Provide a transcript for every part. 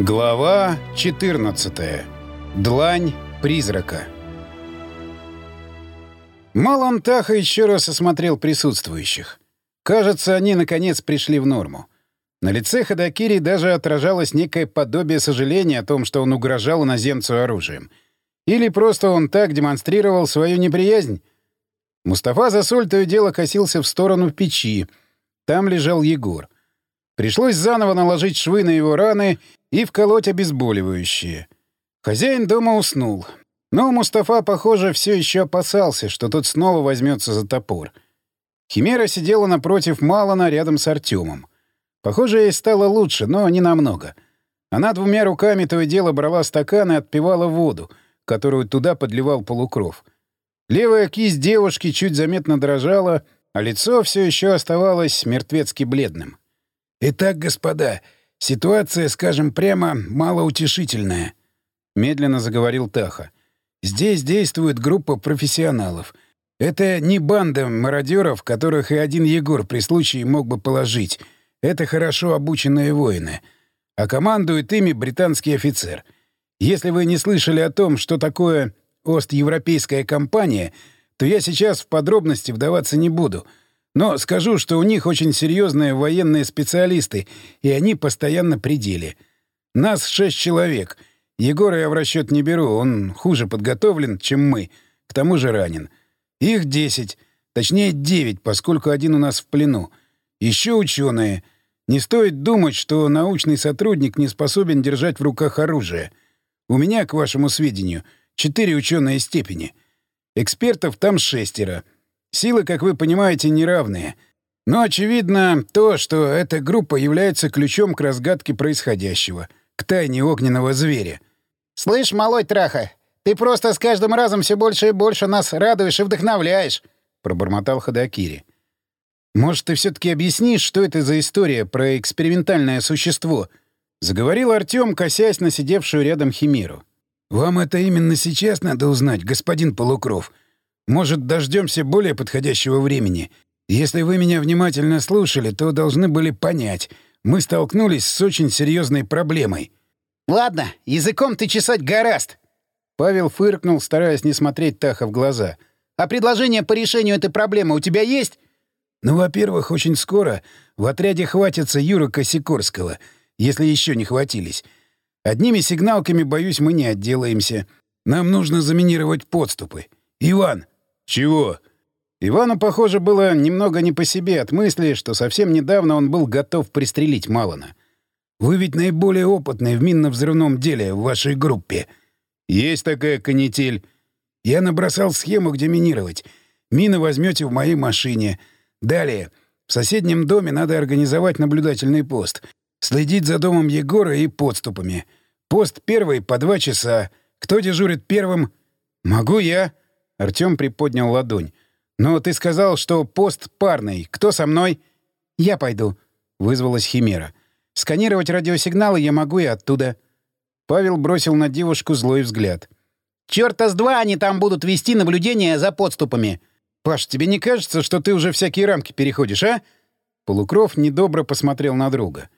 Глава 14. Длань призрака. Малон Таха еще раз осмотрел присутствующих. Кажется, они наконец пришли в норму. На лице Ходокири даже отражалось некое подобие сожаления о том, что он угрожал иноземцу оружием. Или просто он так демонстрировал свою неприязнь? Мустафа за соль то и дело косился в сторону печи. Там лежал Егор. Пришлось заново наложить швы на его раны и вколоть обезболивающие. Хозяин дома уснул. Но Мустафа, похоже, все еще опасался, что тот снова возьмется за топор. Химера сидела напротив Малана рядом с Артемом. Похоже, ей стало лучше, но не намного. Она двумя руками то и дело брала стакан и отпивала воду, которую туда подливал полукров. Левая кисть девушки чуть заметно дрожала, а лицо все еще оставалось мертвецки бледным. «Итак, господа, ситуация, скажем прямо, малоутешительная», — медленно заговорил Таха. «Здесь действует группа профессионалов. Это не банда мародеров, которых и один Егор при случае мог бы положить. Это хорошо обученные воины. А командует ими британский офицер. Если вы не слышали о том, что такое Ост-Европейская компания, то я сейчас в подробности вдаваться не буду — но скажу, что у них очень серьезные военные специалисты, и они постоянно при деле. Нас шесть человек. Егора я в расчет не беру, он хуже подготовлен, чем мы, к тому же ранен. Их десять, точнее девять, поскольку один у нас в плену. Еще ученые. Не стоит думать, что научный сотрудник не способен держать в руках оружие. У меня, к вашему сведению, четыре ученые степени. Экспертов там шестеро — Силы, как вы понимаете, неравные. Но очевидно то, что эта группа является ключом к разгадке происходящего, к тайне огненного зверя. «Слышь, малой Траха, ты просто с каждым разом все больше и больше нас радуешь и вдохновляешь», — пробормотал Ходокири. «Может, ты все-таки объяснишь, что это за история про экспериментальное существо?» — заговорил Артем, косясь на сидевшую рядом Химеру. «Вам это именно сейчас надо узнать, господин Полукров», может, дождемся более подходящего времени? Если вы меня внимательно слушали, то должны были понять. Мы столкнулись с очень серьезной проблемой. Ладно, языком ты чесать гораст. Павел фыркнул, стараясь не смотреть Таха в глаза. А предложение по решению этой проблемы у тебя есть? Ну, во-первых, очень скоро в отряде хватится Юра Косикорского, если еще не хватились. Одними сигналками, боюсь, мы не отделаемся. Нам нужно заминировать подступы. Иван, «Чего?» Ивану, похоже, было немного не по себе от мысли, что совсем недавно он был готов пристрелить Малона. «Вы ведь наиболее опытный в минно-взрывном деле в вашей группе». «Есть такая канитель». «Я набросал схему, где минировать. Мины возьмете в моей машине. Далее. В соседнем доме надо организовать наблюдательный пост. Следить за домом Егора и подступами. Пост первый по два часа. Кто дежурит первым?» «Могу я», Артём приподнял ладонь. «Но ты сказал, что пост парный. Кто со мной?» «Я пойду», — вызвалась Химера. «Сканировать радиосигналы я могу и оттуда». Павел бросил на девушку злой взгляд. «Чёрта с два они там будут вести наблюдение за подступами!» «Паш, тебе не кажется, что ты уже всякие рамки переходишь, а?» Полукров недобро посмотрел на друга.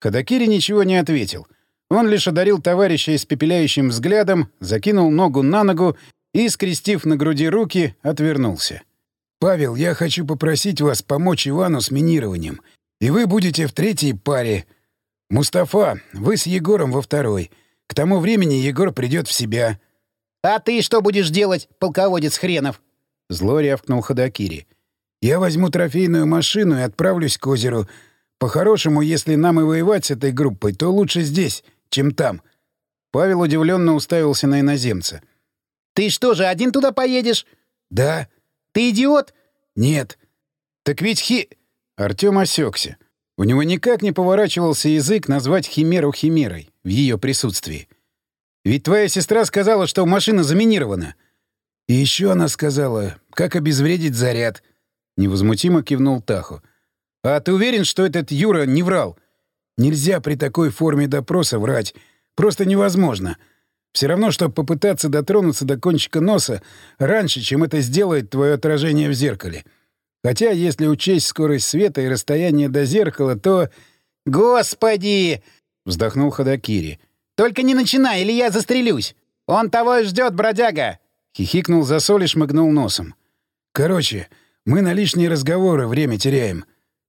Ходокири ничего не ответил. Он лишь одарил товарища испепеляющим взглядом, закинул ногу на ногу и, скрестив на груди руки, отвернулся. «Павел, я хочу попросить вас помочь Ивану с минированием, и вы будете в третьей паре. Мустафа, вы с Егором во второй. К тому времени Егор придет в себя». «А ты что будешь делать, полководец хренов?» Зло рявкнул Ходокири. «Я возьму трофейную машину и отправлюсь к озеру. По-хорошему, если нам и воевать с этой группой, то лучше здесь, чем там». Павел удивленно уставился на иноземца. Ты что же, один туда поедешь? Да. Ты идиот? Нет. Так ведь хи... Артем осекся. У него никак не поворачивался язык назвать химеру химерой в ее присутствии. Ведь твоя сестра сказала, что машина заминирована. И еще она сказала, как обезвредить заряд. Невозмутимо кивнул Таху. А ты уверен, что этот Юра не врал? Нельзя при такой форме допроса врать. Просто невозможно. — все равно, чтобы попытаться дотронуться до кончика носа раньше, чем это сделает твое отражение в зеркале. Хотя, если учесть скорость света и расстояние до зеркала, то... «Господи!» — вздохнул Ходокири. «Только не начинай, или я застрелюсь! Он того и ждет, бродяга!» Хихикнул Засоль и шмыгнул носом. «Короче, мы на лишние разговоры время теряем».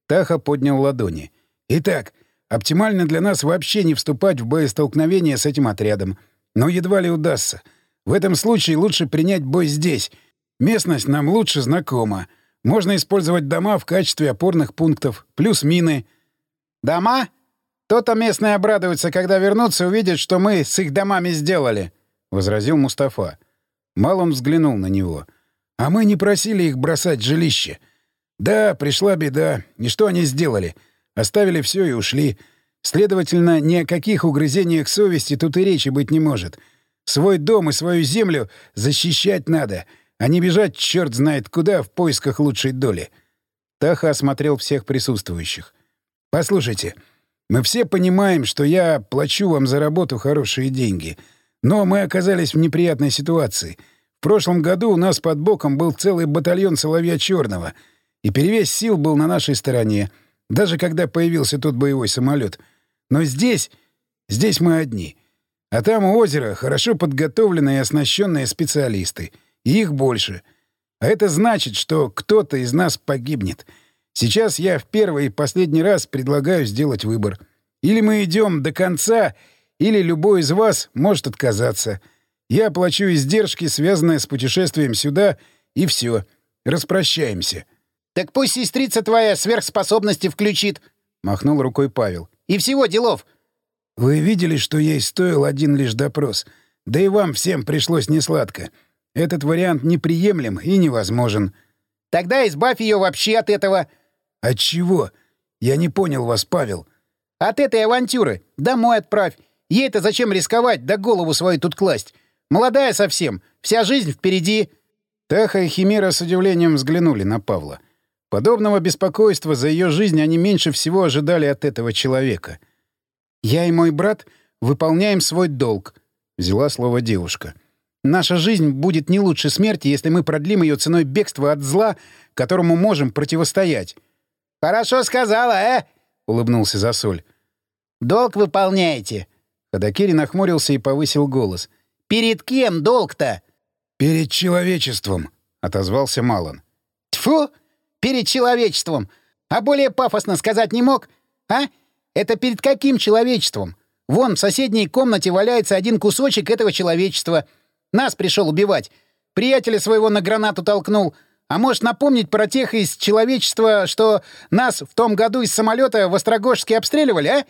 Таха поднял ладони. «Итак, оптимально для нас вообще не вступать в боестолкновение с этим отрядом. Но едва ли удастся. В этом случае лучше принять бой здесь. Местность нам лучше знакома. Можно использовать дома в качестве опорных пунктов, плюс мины». «Дома? То-то местные обрадуются, когда вернутся и увидят, что мы с их домами сделали», — возразил Мустафа. Малон взглянул на него. «А мы не просили их бросать жилище. Да, пришла беда. И что они сделали? Оставили все и ушли. Следовательно, ни о каких угрызениях совести тут и речи быть не может. Свой дом и свою землю защищать надо, а не бежать черт знает куда в поисках лучшей доли». Таха осмотрел всех присутствующих. «Послушайте, мы все понимаем, что я плачу вам за работу хорошие деньги, но мы оказались в неприятной ситуации. В прошлом году у нас под боком был целый батальон Соловья Черного, и перевес сил был на нашей стороне, даже когда появился тот боевой самолет. Но здесь... здесь мы одни. А там у озера хорошо подготовленные и оснащенные специалисты. И их больше. А это значит, что кто-то из нас погибнет — Сейчас я в первый и последний раз предлагаю сделать выбор. Или мы идем до конца, или любой из вас может отказаться. Я оплачу издержки, связанные с путешествием сюда, и все. Распрощаемся. — Так пусть сестрица твоя сверхспособности включит, — махнул рукой Павел. — И всего делов. — Вы видели, что ей стоил один лишь допрос. Да и вам всем пришлось несладко. Этот вариант неприемлем и невозможен. — Тогда избавь ее вообще от этого. — «От чего? Я не понял вас, Павел». «От этой авантюры. Домой отправь. Ей-то зачем рисковать, да голову свою тут класть? Молодая совсем. Вся жизнь впереди». Таха и Химера с удивлением взглянули на Павла. Подобного беспокойства за ее жизнь они меньше всего ожидали от этого человека. «Я и мой брат выполняем свой долг», — взяла слово девушка. «Наша жизнь будет не лучше смерти, если мы продлим ее ценой бегства от зла, которому можем противостоять». «Хорошо сказала, э?» — улыбнулся Засоль. «Долг выполняете». Ходокири нахмурился и повысил голос. «Перед кем долг-то?» «Перед человечеством», — отозвался Малон. «Тьфу! Перед человечеством! А более пафосно сказать не мог? А? Это перед каким человечеством? Вон в соседней комнате валяется один кусочек этого человечества. Нас пришел убивать. Приятеля своего на гранату толкнул. А может напомнить про тех из человечества, что нас в том году из самолета в Острогожске обстреливали, а?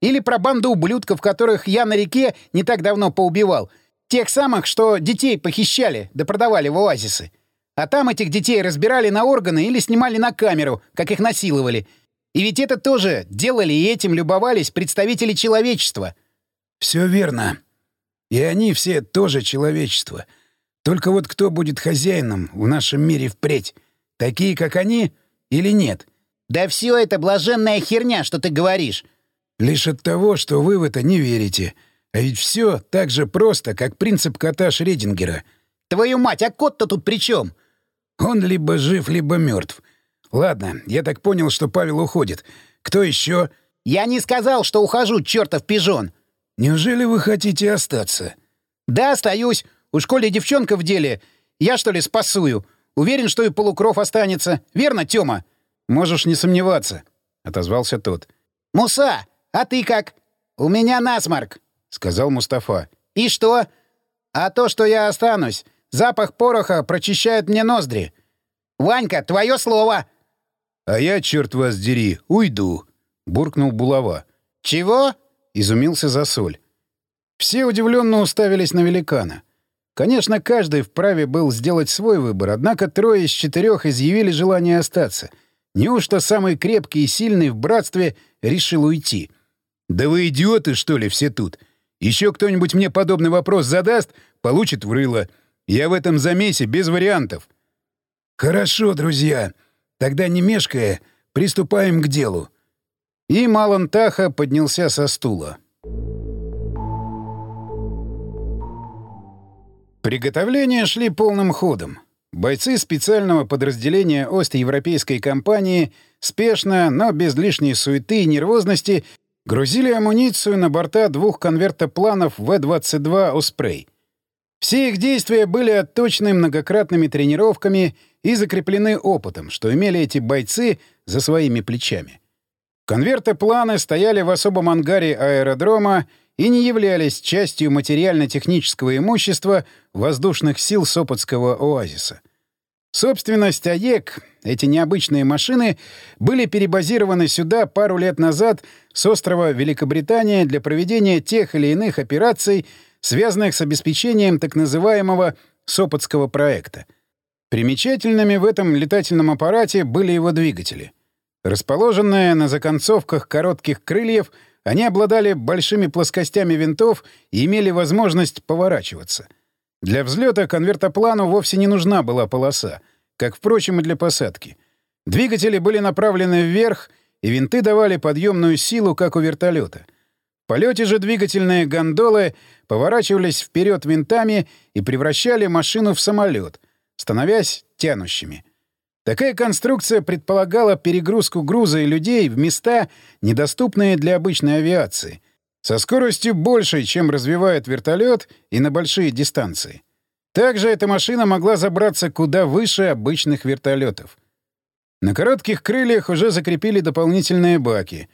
Или про банду ублюдков, которых я на реке не так давно поубивал. Тех самых, что детей похищали да продавали в оазисы. А там этих детей разбирали на органы или снимали на камеру, как их насиловали. И ведь это тоже делали и этим любовались представители человечества. Все верно. И они все тоже человечество — только вот кто будет хозяином в нашем мире впредь? Такие, как они, или нет? Да все это блаженная херня, что ты говоришь. Лишь от того, что вы в это не верите. А ведь все так же просто, как принцип кота Шредингера. Твою мать, а кот-то тут при чем? Он либо жив, либо мертв. Ладно, я так понял, что Павел уходит. Кто еще? Я не сказал, что ухожу, чертов пижон. Неужели вы хотите остаться? Да, остаюсь. У школе девчонка в деле. Я, что ли, спасую? Уверен, что и полукров останется. Верно, Тёма?» «Можешь не сомневаться», — отозвался тот. «Муса, а ты как?» «У меня насморк», — сказал Мустафа. «И что?» «А то, что я останусь. Запах пороха прочищает мне ноздри». «Ванька, твое слово!» «А я, черт вас дери, уйду», — буркнул Булава. «Чего?» — изумился Засоль. Все удивленно уставились на великана. Конечно, каждый вправе был сделать свой выбор, однако трое из четырех изъявили желание остаться. Неужто самый крепкий и сильный в братстве решил уйти? «Да вы идиоты, что ли, все тут? Еще кто-нибудь мне подобный вопрос задаст, получит в рыло. Я в этом замесе без вариантов». «Хорошо, друзья. Тогда, не мешкая, приступаем к делу». И Малан Таха поднялся со стула. Приготовления шли полным ходом. Бойцы специального подразделения Ост-Европейской компании спешно, но без лишней суеты и нервозности грузили амуницию на борта двух конвертопланов В-22 «Оспрей». Все их действия были отточены многократными тренировками и закреплены опытом, что имели эти бойцы за своими плечами. Конвертопланы стояли в особом ангаре аэродрома и не являлись частью материально-технического имущества воздушных сил Сопотского оазиса. Собственность АЕК, эти необычные машины, были перебазированы сюда пару лет назад с острова Великобритания для проведения тех или иных операций, связанных с обеспечением так называемого Сопотского проекта. Примечательными в этом летательном аппарате были его двигатели. Расположенные на законцовках коротких крыльев, они обладали большими плоскостями винтов и имели возможность поворачиваться — для взлета конвертоплану вовсе не нужна была полоса, как, впрочем, и для посадки. Двигатели были направлены вверх, и винты давали подъемную силу, как у вертолета. Полете же двигательные гондолы поворачивались вперед винтами и превращали машину в самолет, становясь тянущими. Такая конструкция предполагала перегрузку груза и людей в места, недоступные для обычной авиации — со скоростью большей, чем развивает вертолет, и на большие дистанции. Также эта машина могла забраться куда выше обычных вертолетов. На коротких крыльях уже закрепили дополнительные баки.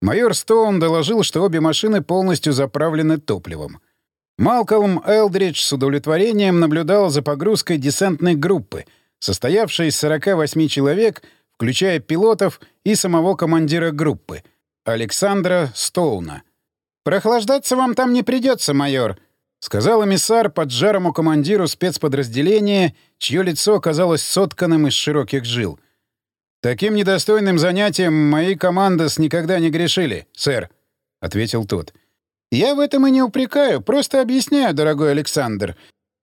Майор Стоун доложил, что обе машины полностью заправлены топливом. Малкольм Элдридж с удовлетворением наблюдал за погрузкой десантной группы, состоявшей из 48 человек, включая пилотов и самого командира группы, Александра Стоуна — «Прохлаждаться вам там не придется, майор», — сказал эмиссар поджарому командиру спецподразделения, чье лицо оказалось сотканным из широких жил. «Таким недостойным занятием мои командос никогда не грешили, сэр», — ответил тот. «Я в этом и не упрекаю, просто объясняю, дорогой Александр.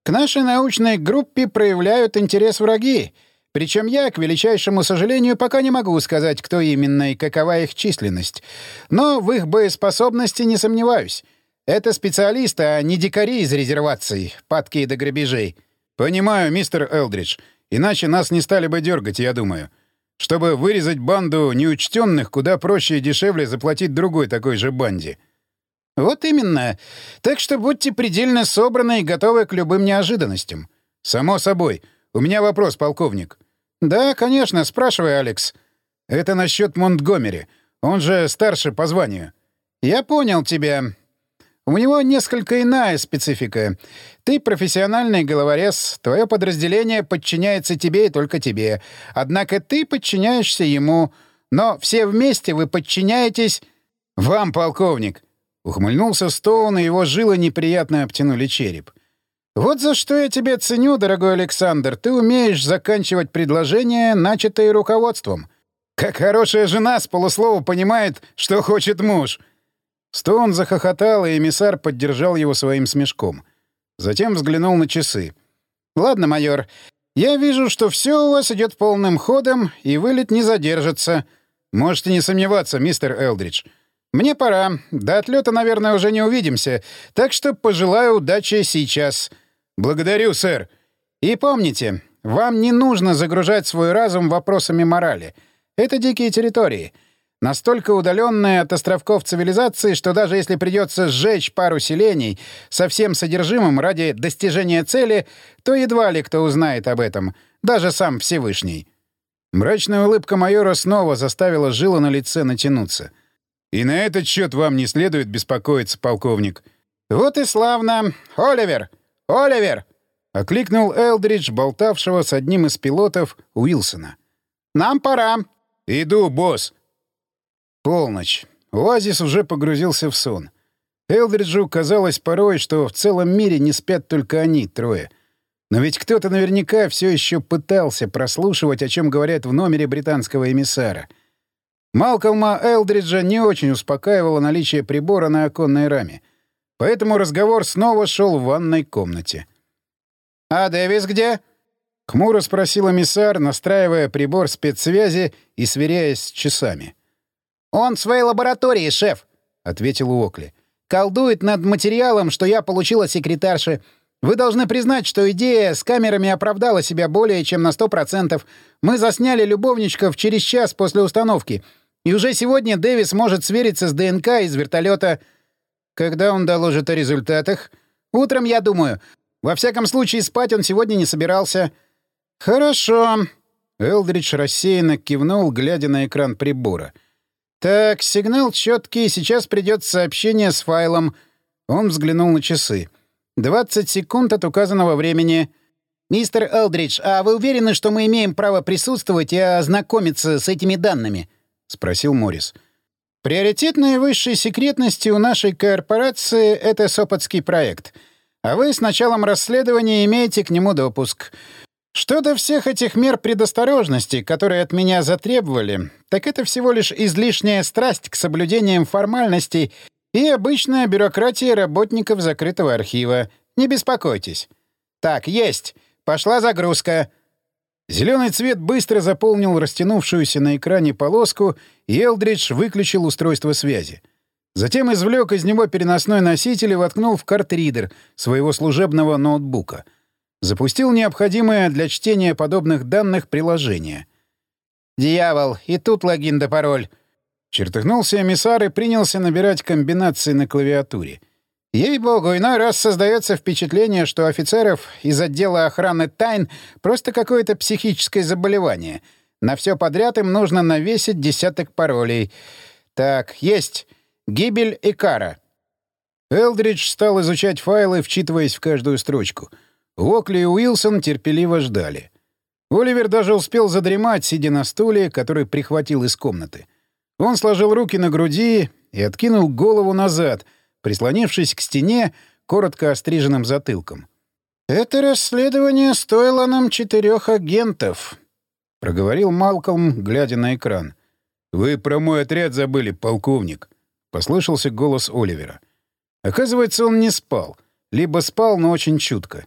К нашей научной группе проявляют интерес враги, причем я, к величайшему сожалению, пока не могу сказать, кто именно и какова их численность. Но в их боеспособности не сомневаюсь. Это специалисты, а не дикари из резерваций, падки до грабежей. Понимаю, мистер Элдридж. Иначе нас не стали бы дергать, я думаю. Чтобы вырезать банду неучтенных, куда проще и дешевле заплатить другой такой же банде. Вот именно. Так что будьте предельно собраны и готовы к любым неожиданностям. Само собой. У меня вопрос, полковник. «Да, конечно, спрашивай, Алекс. Это насчет Монтгомери. Он же старше по званию». «Я понял тебя. У него несколько иная специфика. Ты профессиональный головорез, твое подразделение подчиняется тебе и только тебе. Однако ты подчиняешься ему, но все вместе вы подчиняетесь...» «Вам, полковник!» Ухмыльнулся Стоун, и его жилы неприятно обтянули череп. Вот за что я тебя ценю, дорогой Александр. Ты умеешь заканчивать предложения, начатые руководством. Как хорошая жена с полуслова понимает, что хочет муж. Стоун захохотал, и эмиссар поддержал его своим смешком. Затем взглянул на часы. «Ладно, майор, я вижу, что все у вас идет полным ходом, и вылет не задержится. Можете не сомневаться, мистер Элдридж. Мне пора. До отлета, наверное, уже не увидимся, так что пожелаю удачи сейчас». «Благодарю, сэр. И помните, вам не нужно загружать свой разум вопросами морали. Это дикие территории. Настолько удаленные от островков цивилизации, что даже если придется сжечь пару селений со всем содержимым ради достижения цели, то едва ли кто узнает об этом, даже сам Всевышний». Мрачная улыбка майора снова заставила жило на лице натянуться. «И на этот счет вам не следует беспокоиться, полковник». «Вот и славно. Оливер, «Оливер!» — окликнул Элдридж, болтавшего с одним из пилотов Уилсона. «Нам пора». «Иду, босс». Полночь. Оазис уже погрузился в сон. Элдриджу казалось порой, что в целом мире не спят только они, трое. Но ведь кто-то наверняка все еще пытался прослушивать, о чем говорят в номере британского эмиссара. Малкольма Элдриджа не очень успокаивало наличие прибора на оконной раме. Поэтому разговор снова шел в ванной комнате. «А Дэвис где?» — хмуро спросил эмиссар, настраивая прибор спецсвязи и сверяясь с часами. «Он в своей лаборатории, шеф», — ответил Уокли. «Колдует над материалом, что я получила секретарши. Вы должны признать, что идея с камерами оправдала себя более чем на сто процентов. Мы засняли любовничков через час после установки. И уже сегодня Дэвис может свериться с ДНК из вертолета. Когда он доложит о результатах? Утром, я думаю. Во всяком случае, спать он сегодня не собирался. Хорошо. Элдридж рассеянно кивнул, глядя на экран прибора. Так, сигнал четкий, сейчас придет сообщение с файлом. Он взглянул на часы. 20 секунд от указанного времени. «Мистер Элдридж, а вы уверены, что мы имеем право присутствовать и ознакомиться с этими данными?» — спросил Моррис. «Приоритет наивысшей секретности у нашей корпорации — это Сопотский проект. А вы с началом расследования имеете к нему допуск. Что до всех этих мер предосторожности, которые от меня затребовали, так это всего лишь излишняя страсть к соблюдениям формальностей и обычная бюрократия работников закрытого архива. Не беспокойтесь. Так, есть. Пошла загрузка. Зеленый цвет быстро заполнил растянувшуюся на экране полоску, и Элдридж выключил устройство связи. Затем извлек из него переносной носитель и воткнул в картридер своего служебного ноутбука. Запустил необходимое для чтения подобных данных приложение. «Дьявол, и тут логин да пароль!» Чертыхнулся эмиссар и принялся набирать комбинации на клавиатуре. Ей-богу, иной раз создается впечатление, что офицеров из отдела охраны тайн просто какое-то психическое заболевание. На все подряд им нужно навесить десяток паролей. Так, есть. Гибель и кара. Элдридж стал изучать файлы, вчитываясь в каждую строчку. Уокли и Уилсон терпеливо ждали. Оливер даже успел задремать, сидя на стуле, который прихватил из комнаты. Он сложил руки на груди и откинул голову назад, прислонившись к стене коротко остриженным затылком. «Это расследование стоило нам четырех агентов», — проговорил Малкольм, глядя на экран. «Вы про мой отряд забыли, полковник», — послышался голос Оливера. Оказывается, он не спал. Либо спал, но очень чутко.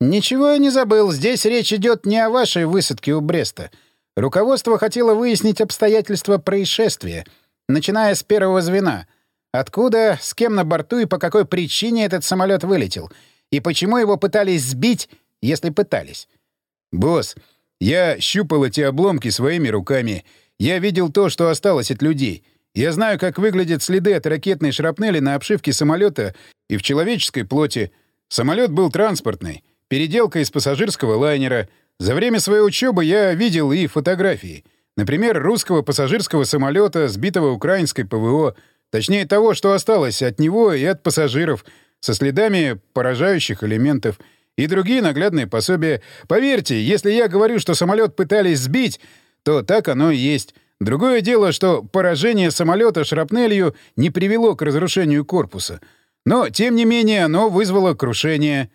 «Ничего я не забыл. Здесь речь идет не о вашей высадке у Бреста. Руководство хотело выяснить обстоятельства происшествия, начиная с первого звена. Откуда, с кем на борту и по какой причине этот самолет вылетел. И почему его пытались сбить, если пытались. «Босс, я щупал эти обломки своими руками. Я видел то, что осталось от людей. Я знаю, как выглядят следы от ракетной шрапнели на обшивке самолета и в человеческой плоти. Самолет был транспортный, переделка из пассажирского лайнера — за время своей учебы я видел и фотографии. Например, русского пассажирского самолета, сбитого украинской ПВО, точнее того, что осталось от него и от пассажиров, со следами поражающих элементов, и другие наглядные пособия. Поверьте, если я говорю, что самолет пытались сбить, то так оно и есть. Другое дело, что поражение самолета шрапнелью не привело к разрушению корпуса. Но, тем не менее, оно вызвало крушение.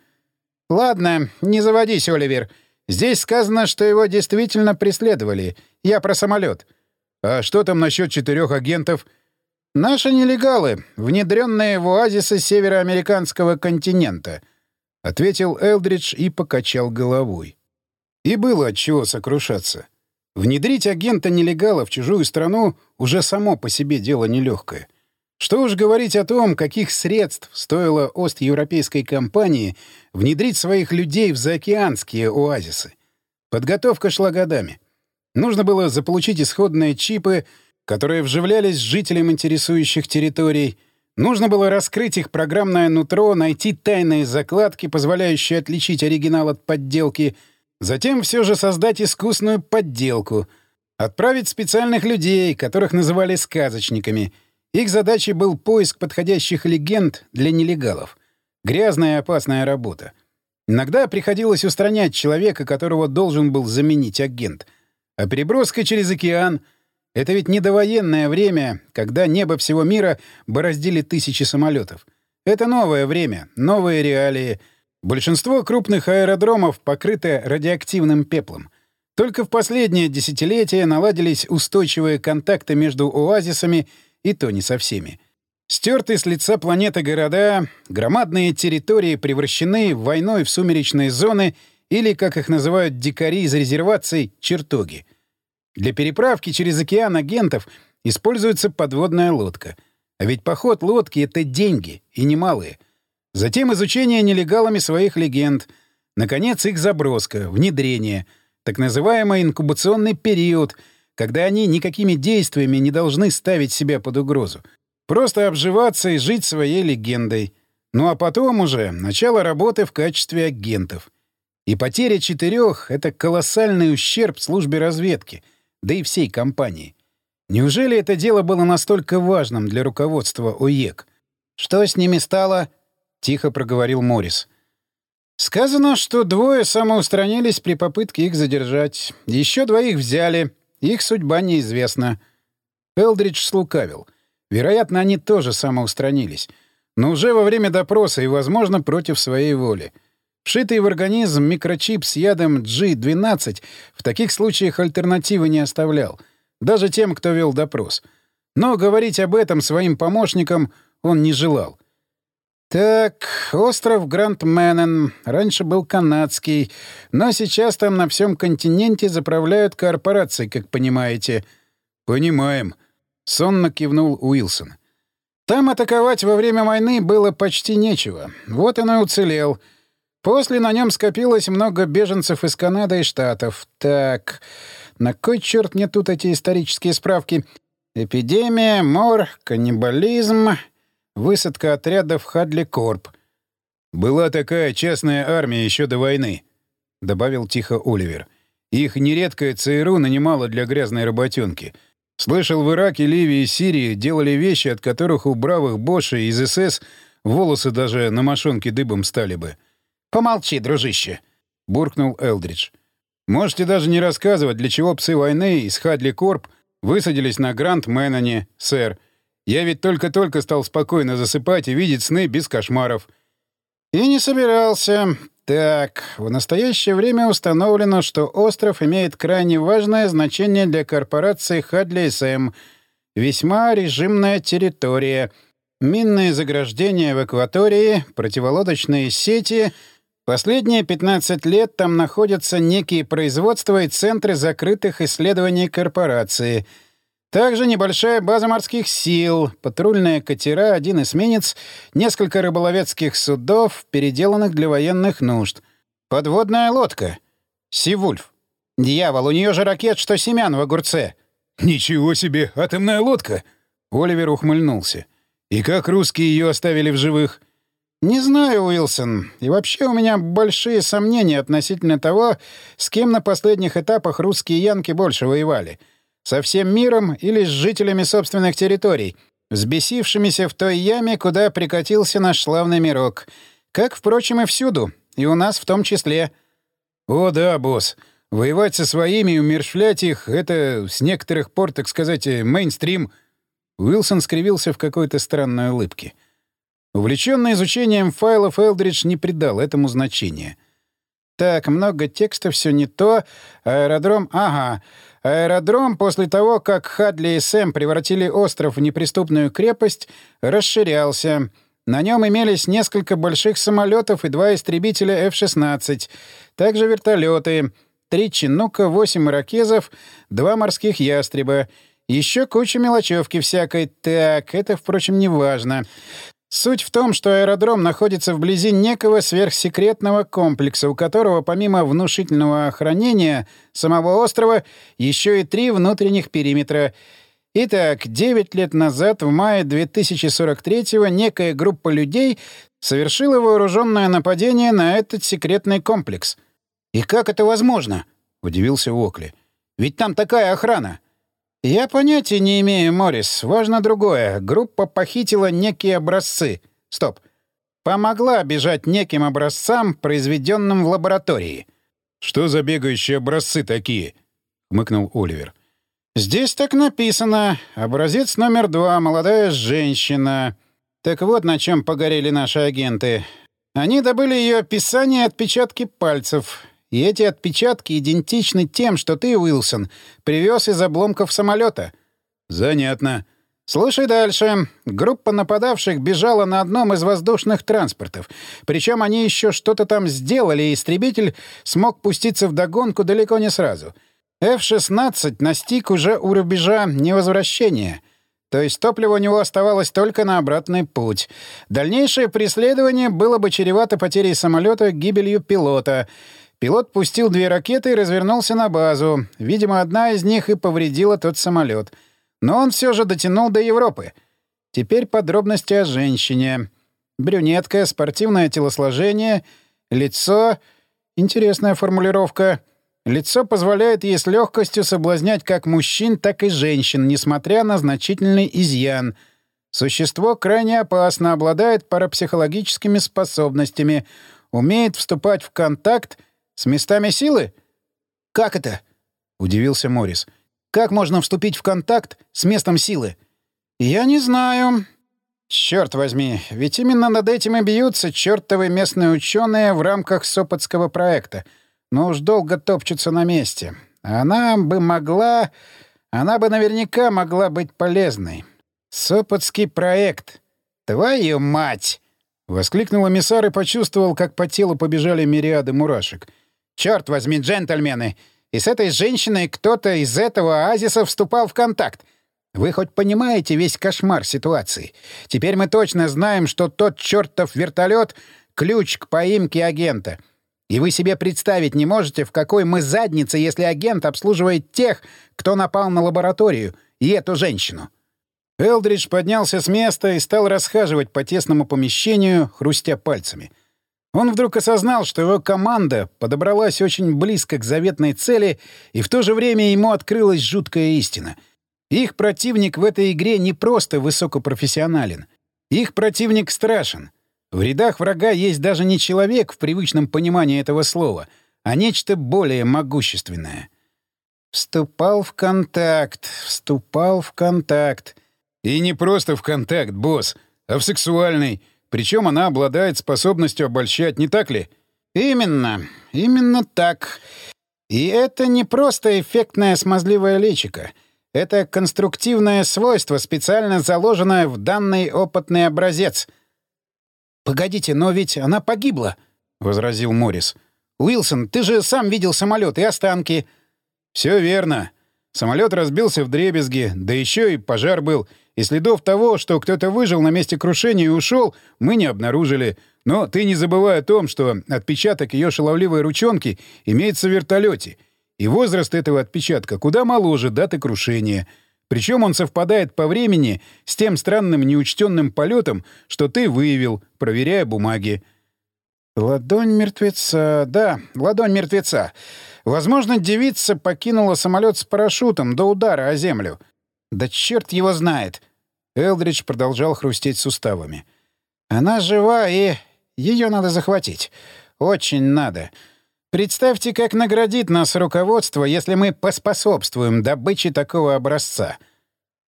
«Ладно, не заводись, Оливер. Здесь сказано, что его действительно преследовали. Я про самолет. А что там насчет четырех агентов? Наши нелегалы, внедренные в оазисы североамериканского континента, ответил Элдридж и покачал головой. И было от чего сокрушаться. Внедрить агента нелегала в чужую страну уже само по себе дело нелегкое. Что уж говорить о том, каких средств стоило Ост-Европейской компании внедрить своих людей в заокеанские оазисы. Подготовка шла годами. Нужно было заполучить исходные чипы, которые вживлялись жителям интересующих территорий. Нужно было раскрыть их программное нутро, найти тайные закладки, позволяющие отличить оригинал от подделки, затем все же создать искусную подделку, отправить специальных людей, которых называли сказочниками — их задачей был поиск подходящих легенд для нелегалов. Грязная и опасная работа. Иногда приходилось устранять человека, которого должен был заменить агент. А переброска через океан — это ведь не довоенное время, когда небо всего мира бороздили тысячи самолетов. Это новое время, новые реалии. Большинство крупных аэродромов покрыты радиоактивным пеплом. Только в последнее десятилетие наладились устойчивые контакты между оазисами и то не со всеми. Стертые с лица планеты города, громадные территории превращены войной в сумеречные зоны или, как их называют дикари из резерваций, чертоги. Для переправки через океан агентов используется подводная лодка. А ведь поход лодки — это деньги, и немалые. Затем изучение нелегалами своих легенд. Наконец, их заброска, внедрение. Так называемый инкубационный период — когда они никакими действиями не должны ставить себя под угрозу. Просто обживаться и жить своей легендой. Ну а потом уже начало работы в качестве агентов. И потеря четырех — это колоссальный ущерб службе разведки, да и всей компании. Неужели это дело было настолько важным для руководства ОЕК? «Что с ними стало?» — тихо проговорил Моррис. «Сказано, что двое самоустранились при попытке их задержать. Еще двоих взяли. Их судьба неизвестна». Элдридж слукавил. Вероятно, они тоже самоустранились. Но уже во время допроса и, возможно, против своей воли. Вшитый в организм микрочип с ядом G12 в таких случаях альтернативы не оставлял. Даже тем, кто вел допрос. Но говорить об этом своим помощникам он не желал. Так, остров Гранд-Мэннен раньше был канадский, но сейчас там на всем континенте заправляют корпорации, как понимаете. Понимаем. Сонно кивнул Уилсон. Там атаковать во время войны было почти нечего. Вот он и уцелел. После на нем скопилось много беженцев из Канады и Штатов. Так, на кой черт мне тут эти исторические справки? Эпидемия, мор, каннибализм... Высадка отрядов Хадли Корп. «Была такая частная армия еще до войны», — добавил тихо Оливер. «Их нередкое ЦРУ нанимало для грязной работенки. Слышал, в Ираке, Ливии и Сирии делали вещи, от которых у бравых Боша из СС волосы даже на мошонке дыбом стали бы». «Помолчи, дружище», — буркнул Элдридж. «Можете даже не рассказывать, для чего псы войны из Хадли Корп высадились на Гранд Мэноне, сэр, я ведь только-только стал спокойно засыпать и видеть сны без кошмаров. И не собирался. Так, в настоящее время установлено, что остров имеет крайне важное значение для корпорации Хадли СМ. Весьма режимная территория. Минные заграждения в акватории, противолодочные сети. Последние 15 лет там находятся некие производства и центры закрытых исследований корпорации — также небольшая база морских сил, патрульные катера, один эсминец, несколько рыболовецких судов, переделанных для военных нужд. Подводная лодка. Сивульф. Дьявол, у нее же ракет, что семян в огурце. «Ничего себе, атомная лодка!» Оливер ухмыльнулся. «И как русские ее оставили в живых?» «Не знаю, Уилсон. И вообще у меня большие сомнения относительно того, с кем на последних этапах русские янки больше воевали». Со всем миром или с жителями собственных территорий, взбесившимися в той яме, куда прикатился наш славный мирок. Как, впрочем, и всюду, и у нас в том числе. «О да, босс. Воевать со своими и умерщвлять их — это с некоторых пор, так сказать, мейнстрим». Уилсон скривился в какой-то странной улыбке. Увлеченный изучением файлов, Элдридж не придал этому значения. «Так, много текста, все не то. Аэродром... Ага. Аэродром после того, как Хадли и Сэм превратили остров в неприступную крепость, расширялся. На нем имелись несколько больших самолетов и два истребителя F-16, также вертолеты, три чинука, восемь иракезов, два морских ястреба. Еще куча мелочевки всякой. Так, это, впрочем, не важно. Суть в том, что аэродром находится вблизи некого сверхсекретного комплекса, у которого помимо внушительного охранения самого острова еще и три внутренних периметра. Итак, 9 лет назад, в мае 2043-го, некая группа людей совершила вооруженное нападение на этот секретный комплекс. «И как это возможно?» — удивился Окли. «Ведь там такая охрана!» «Я понятия не имею, Моррис. Важно другое. Группа похитила некие образцы. Стоп. Помогла бежать неким образцам, произведенным в лаборатории». «Что за бегающие образцы такие?» — хмыкнул Оливер. «Здесь так написано. Образец номер два. Молодая женщина. Так вот на чем погорели наши агенты. Они добыли ее описание и отпечатки пальцев. И эти отпечатки идентичны тем, что ты, Уилсон, привез из обломков самолета. Занятно. Слушай дальше. Группа нападавших бежала на одном из воздушных транспортов. Причем они еще что-то там сделали, и истребитель смог пуститься в догонку далеко не сразу. F-16 настиг уже у рубежа невозвращения. То есть топливо у него оставалось только на обратный путь. Дальнейшее преследование было бы чревато потерей самолета, гибелью пилота — Пилот пустил две ракеты и развернулся на базу. Видимо, одна из них и повредила тот самолет. Но он все же дотянул до Европы. Теперь подробности о женщине. Брюнетка, спортивное телосложение, лицо... Интересная формулировка. Лицо позволяет ей с легкостью соблазнять как мужчин, так и женщин, несмотря на значительный изъян. Существо крайне опасно, обладает парапсихологическими способностями, умеет вступать в контакт с местами силы? Как это? удивился Морис. Как можно вступить в контакт с местом силы? Я не знаю. Черт возьми, ведь именно над этим и бьются чертовы местные ученые в рамках Сопотского проекта. Но уж долго топчутся на месте. Она бы могла... Она бы наверняка могла быть полезной. Сопотский проект. Твою мать! Воскликнул эмиссар и почувствовал, как по телу побежали мириады мурашек. «Черт возьми, джентльмены! И с этой женщиной кто-то из этого оазиса вступал в контакт. Вы хоть понимаете весь кошмар ситуации? Теперь мы точно знаем, что тот чертов вертолет — ключ к поимке агента. И вы себе представить не можете, в какой мы заднице, если агент обслуживает тех, кто напал на лабораторию, и эту женщину». Элдридж поднялся с места и стал расхаживать по тесному помещению, хрустя пальцами. Он вдруг осознал, что его команда подобралась очень близко к заветной цели, и в то же время ему открылась жуткая истина. Их противник в этой игре не просто высокопрофессионален. Их противник страшен. В рядах врага есть даже не человек в привычном понимании этого слова, а нечто более могущественное. Вступал в контакт, вступал в контакт. И не просто в контакт, босс, а в сексуальный. Причем она обладает способностью обольщать, не так ли? Именно. Именно так. И это не просто эффектное смазливое личико. Это конструктивное свойство, специально заложенное в данный опытный образец. «Погодите, но ведь она погибла», — возразил Моррис. «Уилсон, ты же сам видел самолет и останки». «Все верно. Самолет разбился в дребезги, да еще и пожар был. И следов того, что кто-то выжил на месте крушения и ушел, мы не обнаружили. Но ты не забывай о том, что отпечаток ее шаловливой ручонки имеется в вертолете. И возраст этого отпечатка куда моложе даты крушения. Причем он совпадает по времени с тем странным неучтенным полетом, что ты выявил, проверяя бумаги. Ладонь мертвеца. Да, ладонь мертвеца. Возможно, девица покинула самолет с парашютом до удара о землю. Да черт его знает. Элдридж продолжал хрустеть суставами. Она жива, и ее надо захватить. Очень надо. Представьте, как наградит нас руководство, если мы поспособствуем добыче такого образца.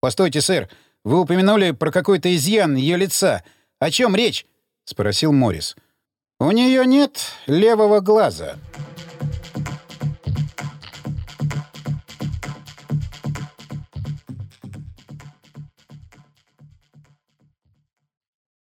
Постойте, сэр, вы упомянули про какой-то изъян ее лица. О чем речь? спросил Моррис. У нее нет левого глаза.